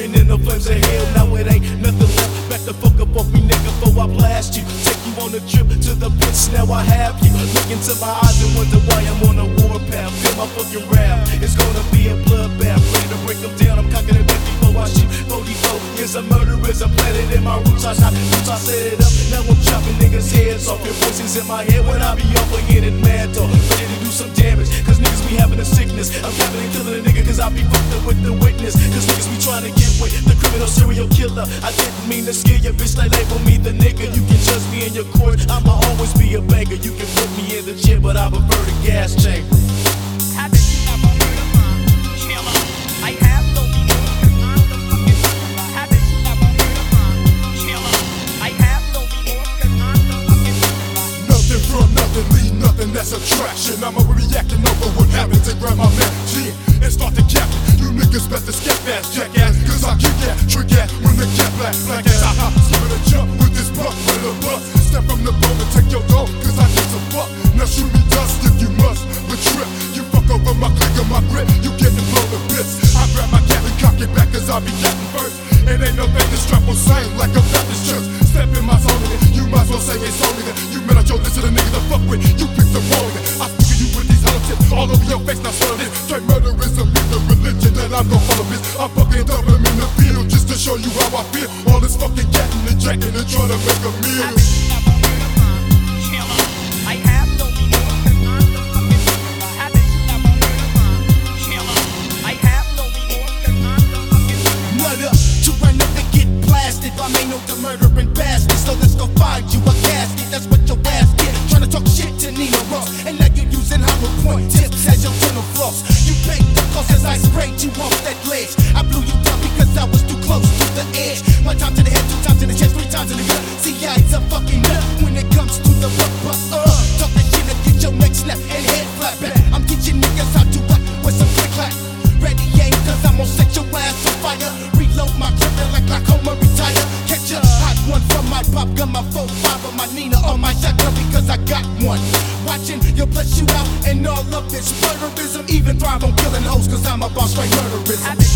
it ain't nothing left. Back the fuck up off me, nigga, before I blast you. Take you on a trip to the bitch, now I have you. Look into my eyes and wonder why I'm on a warpath. Feel my fucking rap, it's gonna be a bloodbath. Ready to break them down, I'm cocking it back before I shoot. 44 years of murder is a planet in my roots. I shot roots, I set it up. Now I'm chopping niggas' heads off. Your voices in my head when I be overheated mad talk. Ready to do some damage, cause niggas be having a sickness. I'm I be fucked up with the witness. Cause niggas be trying to get with the criminal serial killer. I didn't mean to scare you, bitch. They label me the nigga. You can judge me in your court. I'ma always be a beggar. You can put me in the chair, but I prefer the gas chamber. Haven't you ever heard of a killer? I have the cat black, black ass. I a jump with this buck, with a buck. Step from the boat and take your dough, cause I get some fuck. Now shoot me dust if you must, but trip. You fuck over my click or my grip, you get to blow the bits. I grab my cat and cock it back, cause I be catting first. It ain't no thing to strap on same like a show you how I feel. All this fucking getting and jacking and trying to make a meal. Gut. See, I ain't a fucking nut when it comes to the buck, but uh, talk that shit and get your neck snapped and head flat back. I'm teaching niggas how to rock with some click clack. Ready aim, cause I'm gonna set your ass on fire. Reload my and like glaucoma retire. Catch a hot one from my pop gun, my 4-5 or my Nina or my shotgun because I got one. Watching your blood shoot out and all of this murderism. Even thrive on killing hoes cause I'm about straight murderism.